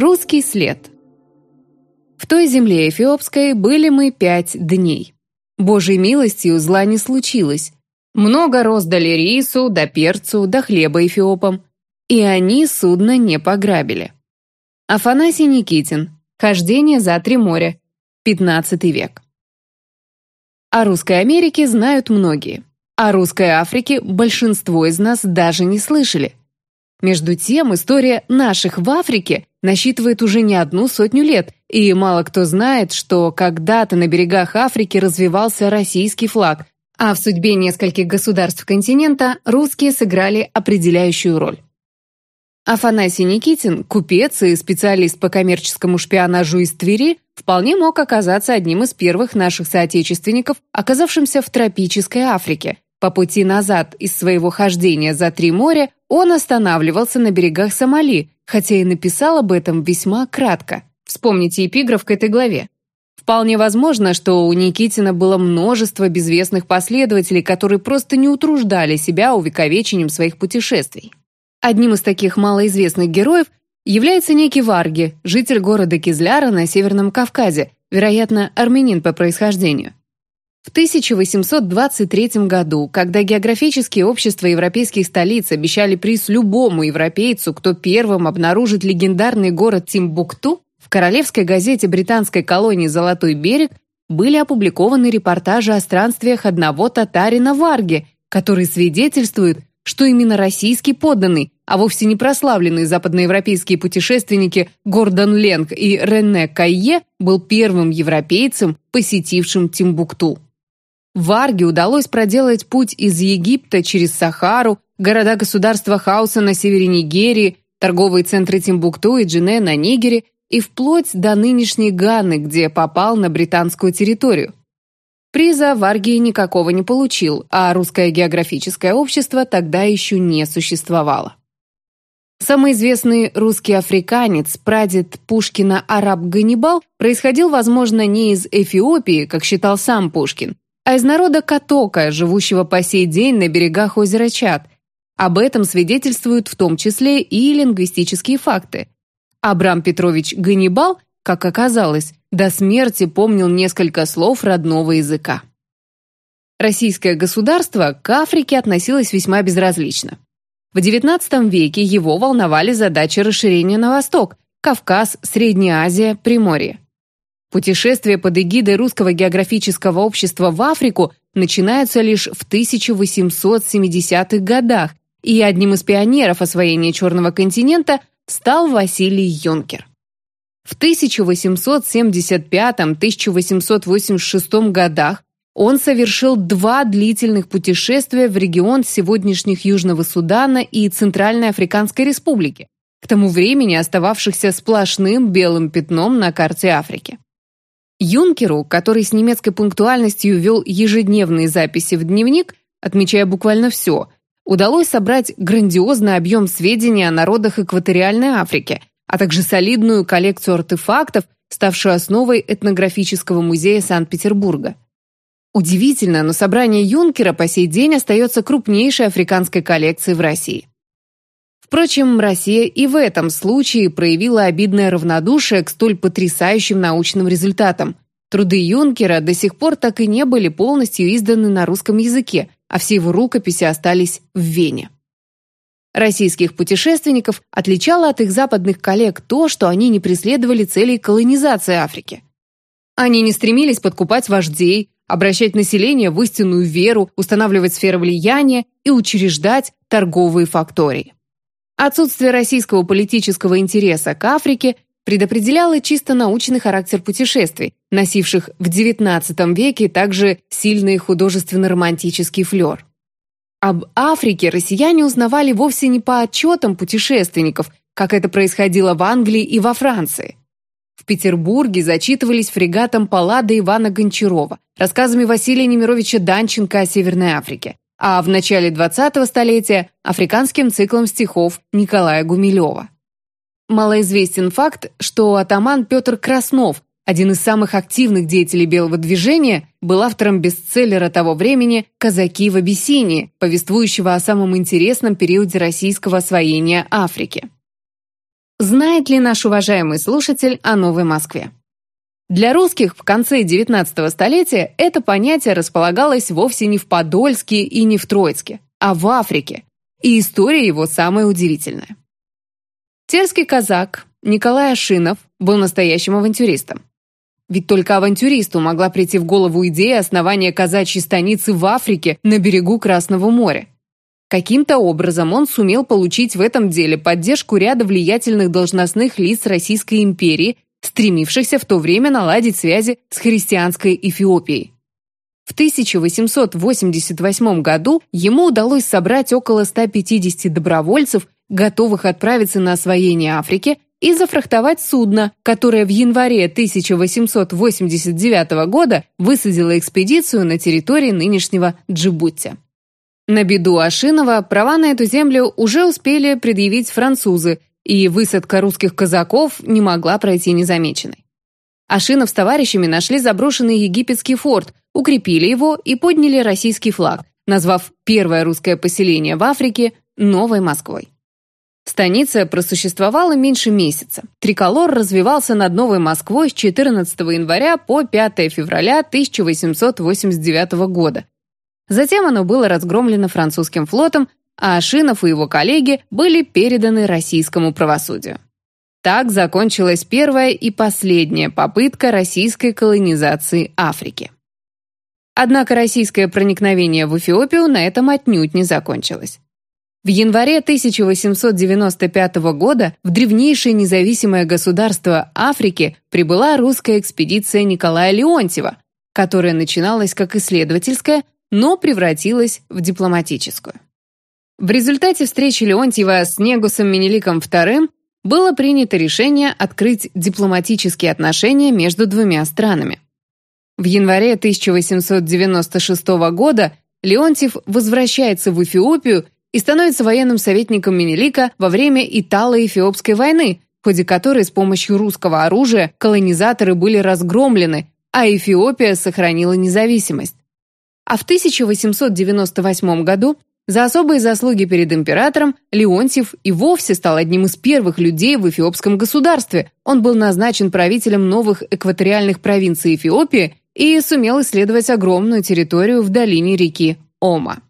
Русский след. В той земле эфиопской были мы пять дней. Божьей милостью зла не случилось. Много роздали рису, да перцу, да хлеба эфиопам. И они судно не пограбили. Афанасий Никитин. Хождение за три моря. 15 век. О русской Америке знают многие. О русской Африке большинство из нас даже не слышали. Между тем, история наших в Африке насчитывает уже не одну сотню лет, и мало кто знает, что когда-то на берегах Африки развивался российский флаг, а в судьбе нескольких государств континента русские сыграли определяющую роль. Афанасий Никитин, купец и специалист по коммерческому шпионажу из Твери, вполне мог оказаться одним из первых наших соотечественников, оказавшимся в тропической Африке, по пути назад из своего хождения за три моря он останавливался на берегах Сомали, хотя и написал об этом весьма кратко. Вспомните эпиграф к этой главе. Вполне возможно, что у Никитина было множество безвестных последователей, которые просто не утруждали себя увековечением своих путешествий. Одним из таких малоизвестных героев является некий Варги, житель города Кизляра на Северном Кавказе, вероятно, армянин по происхождению. В 1823 году, когда географические общества европейских столиц обещали приз любому европейцу, кто первым обнаружит легендарный город Тимбукту, в королевской газете британской колонии «Золотой берег» были опубликованы репортажи о странствиях одного татарина Варги, который свидетельствует, что именно российский подданный, а вовсе не прославленные западноевропейские путешественники Гордон Ленг и Рене Кайе был первым европейцем, посетившим Тимбукту. Варге удалось проделать путь из Египта через Сахару, города-государства Хауса на севере Нигерии, торговые центры Тимбукту и Джине на Нигере и вплоть до нынешней Ганы, где попал на британскую территорию. Приза Варгии никакого не получил, а русское географическое общество тогда еще не существовало. Самый известный русский африканец, прадед Пушкина араб Ганнибал, происходил, возможно, не из Эфиопии, как считал сам Пушкин, а из народа Катока, живущего по сей день на берегах озера Чад. Об этом свидетельствуют в том числе и лингвистические факты. Абрам Петрович Ганнибал, как оказалось, до смерти помнил несколько слов родного языка. Российское государство к Африке относилось весьма безразлично. В XIX веке его волновали задачи расширения на восток – Кавказ, Средняя Азия, Приморье. Путешествия под эгидой Русского географического общества в Африку начинаются лишь в 1870-х годах, и одним из пионеров освоения Черного континента стал Василий Юнкер. В 1875-1886 годах он совершил два длительных путешествия в регион сегодняшних Южного Судана и Центральной Африканской Республики, к тому времени остававшихся сплошным белым пятном на карте Африки. Юнкеру, который с немецкой пунктуальностью вел ежедневные записи в дневник, отмечая буквально все, удалось собрать грандиозный объем сведений о народах экваториальной Африки, а также солидную коллекцию артефактов, ставшую основой этнографического музея Санкт-Петербурга. Удивительно, но собрание Юнкера по сей день остается крупнейшей африканской коллекцией в России. Впрочем, Россия и в этом случае проявила обидное равнодушие к столь потрясающим научным результатам. Труды Юнкера до сих пор так и не были полностью изданы на русском языке, а все его рукописи остались в Вене. Российских путешественников отличало от их западных коллег то, что они не преследовали целей колонизации Африки. Они не стремились подкупать вождей, обращать население в истинную веру, устанавливать сферы влияния и учреждать торговые фактории. Отсутствие российского политического интереса к Африке предопределяло чисто научный характер путешествий, носивших в XIX веке также сильный художественно-романтический флер. Об Африке россияне узнавали вовсе не по отчетам путешественников, как это происходило в Англии и во Франции. В Петербурге зачитывались фрегатом Паллада Ивана Гончарова, рассказами Василия Немировича Данченко о Северной Африке, а в начале 20-го столетия – африканским циклом стихов Николая Гумилева. Малоизвестен факт, что атаман Петр Краснов, один из самых активных деятелей белого движения, был автором бестселлера того времени «Казаки в Абиссинии», повествующего о самом интересном периоде российского освоения Африки. Знает ли наш уважаемый слушатель о Новой Москве? Для русских в конце XIX столетия это понятие располагалось вовсе не в Подольске и не в Троицке, а в Африке, и история его самая удивительная. Терский казак Николай Ашинов был настоящим авантюристом. Ведь только авантюристу могла прийти в голову идея основания казачьей станицы в Африке на берегу Красного моря. Каким-то образом он сумел получить в этом деле поддержку ряда влиятельных должностных лиц Российской империи, стремившихся в то время наладить связи с христианской Эфиопией. В 1888 году ему удалось собрать около 150 добровольцев, готовых отправиться на освоение Африки и зафрахтовать судно, которое в январе 1889 года высадило экспедицию на территории нынешнего Джибути. На беду Ашинова права на эту землю уже успели предъявить французы, и высадка русских казаков не могла пройти незамеченной. Ашинов с товарищами нашли заброшенный египетский форт, укрепили его и подняли российский флаг, назвав первое русское поселение в Африке Новой Москвой. Станица просуществовала меньше месяца. Триколор развивался над Новой Москвой с 14 января по 5 февраля 1889 года. Затем оно было разгромлено французским флотом, а Ашинов и его коллеги были переданы российскому правосудию. Так закончилась первая и последняя попытка российской колонизации Африки. Однако российское проникновение в Эфиопию на этом отнюдь не закончилось. В январе 1895 года в древнейшее независимое государство Африки прибыла русская экспедиция Николая Леонтьева, которая начиналась как исследовательская, но превратилась в дипломатическую. В результате встречи Леонтьева с Негусом Менеликом II было принято решение открыть дипломатические отношения между двумя странами. В январе 1896 года Леонтьев возвращается в Эфиопию и становится военным советником Менелика во время Итало-Эфиопской войны, в ходе которой с помощью русского оружия колонизаторы были разгромлены, а Эфиопия сохранила независимость. А в 1898 году за особые заслуги перед императором Леонтьев и вовсе стал одним из первых людей в эфиопском государстве. Он был назначен правителем новых экваториальных провинций Эфиопии и сумел исследовать огромную территорию в долине реки Ома.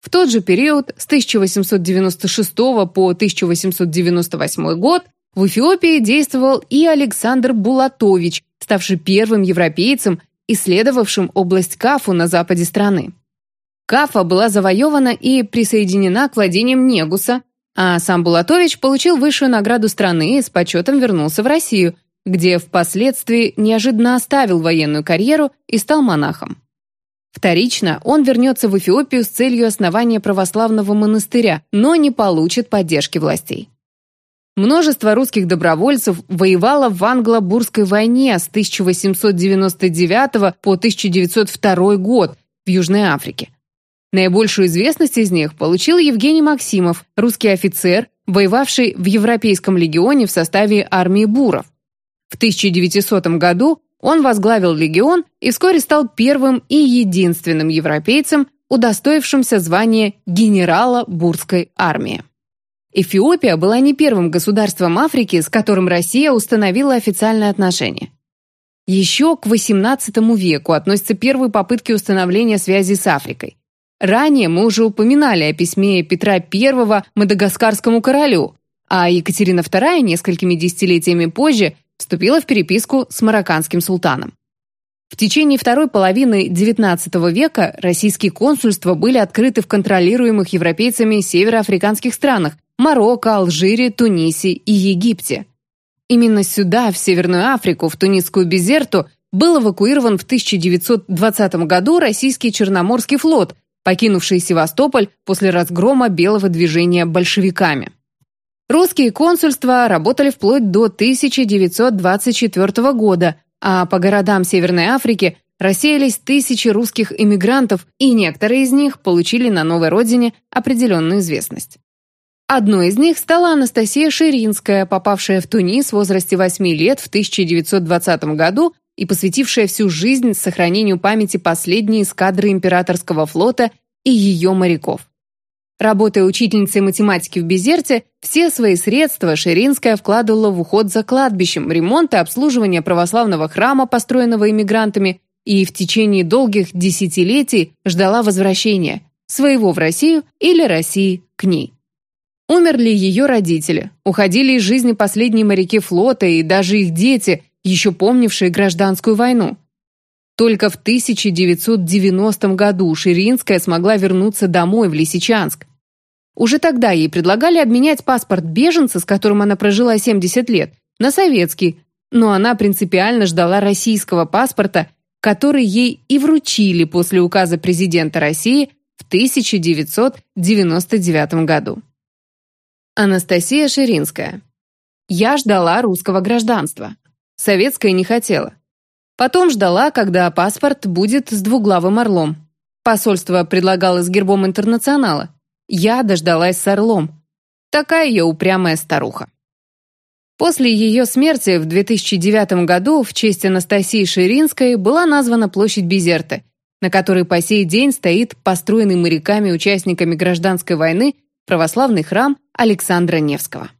В тот же период, с 1896 по 1898 год, в Эфиопии действовал и Александр Булатович, ставший первым европейцем, исследовавшим область Кафу на западе страны. Кафа была завоевана и присоединена к владениям Негуса, а сам Булатович получил высшую награду страны и с почетом вернулся в Россию, где впоследствии неожиданно оставил военную карьеру и стал монахом. Вторично он вернется в Эфиопию с целью основания православного монастыря, но не получит поддержки властей. Множество русских добровольцев воевало в Англо-Бурской войне с 1899 по 1902 год в Южной Африке. Наибольшую известность из них получил Евгений Максимов, русский офицер, воевавший в Европейском легионе в составе армии буров. В 1900 году он возглавил легион и вскоре стал первым и единственным европейцем, удостоившимся звания генерала Бурской армии. Эфиопия была не первым государством Африки, с которым Россия установила официальные отношения. Еще к XVIII веку относятся первые попытки установления связи с Африкой. Ранее мы уже упоминали о письме Петра I мадагаскарскому королю, а Екатерина II несколькими десятилетиями позже вступила в переписку с марокканским султаном. В течение второй половины XIX века российские консульства были открыты в контролируемых европейцами североафриканских странах Марокко, Алжире, Тунисе и Египте. Именно сюда, в Северную Африку, в Тунисскую Безерту, был эвакуирован в 1920 году российский Черноморский флот, покинувший Севастополь после разгрома белого движения большевиками. Русские консульства работали вплоть до 1924 года, а по городам Северной Африки рассеялись тысячи русских иммигрантов, и некоторые из них получили на новой родине определенную известность. Одной из них стала Анастасия Ширинская, попавшая в Тунис в возрасте 8 лет в 1920 году и посвятившая всю жизнь сохранению памяти последней эскадры императорского флота и ее моряков. Работая учительницей математики в Безерте, все свои средства Ширинская вкладывала в уход за кладбищем, ремонт и обслуживание православного храма, построенного иммигрантами, и в течение долгих десятилетий ждала возвращения своего в Россию или России к ней. Умерли ее родители, уходили из жизни последние моряки флота и даже их дети, еще помнившие гражданскую войну. Только в 1990 году Ширинская смогла вернуться домой в Лисичанск. Уже тогда ей предлагали обменять паспорт беженца, с которым она прожила 70 лет, на советский, но она принципиально ждала российского паспорта, который ей и вручили после указа президента России в 1999 году. Анастасия Ширинская. Я ждала русского гражданства. Советское не хотела. Потом ждала, когда паспорт будет с двуглавым орлом. Посольство предлагало с гербом интернационала. Я дождалась с орлом. Такая я упрямая старуха. После ее смерти в 2009 году в честь Анастасии Ширинской была названа площадь Безерта, на которой по сей день стоит построенный моряками-участниками гражданской войны православный храм Александра Невского.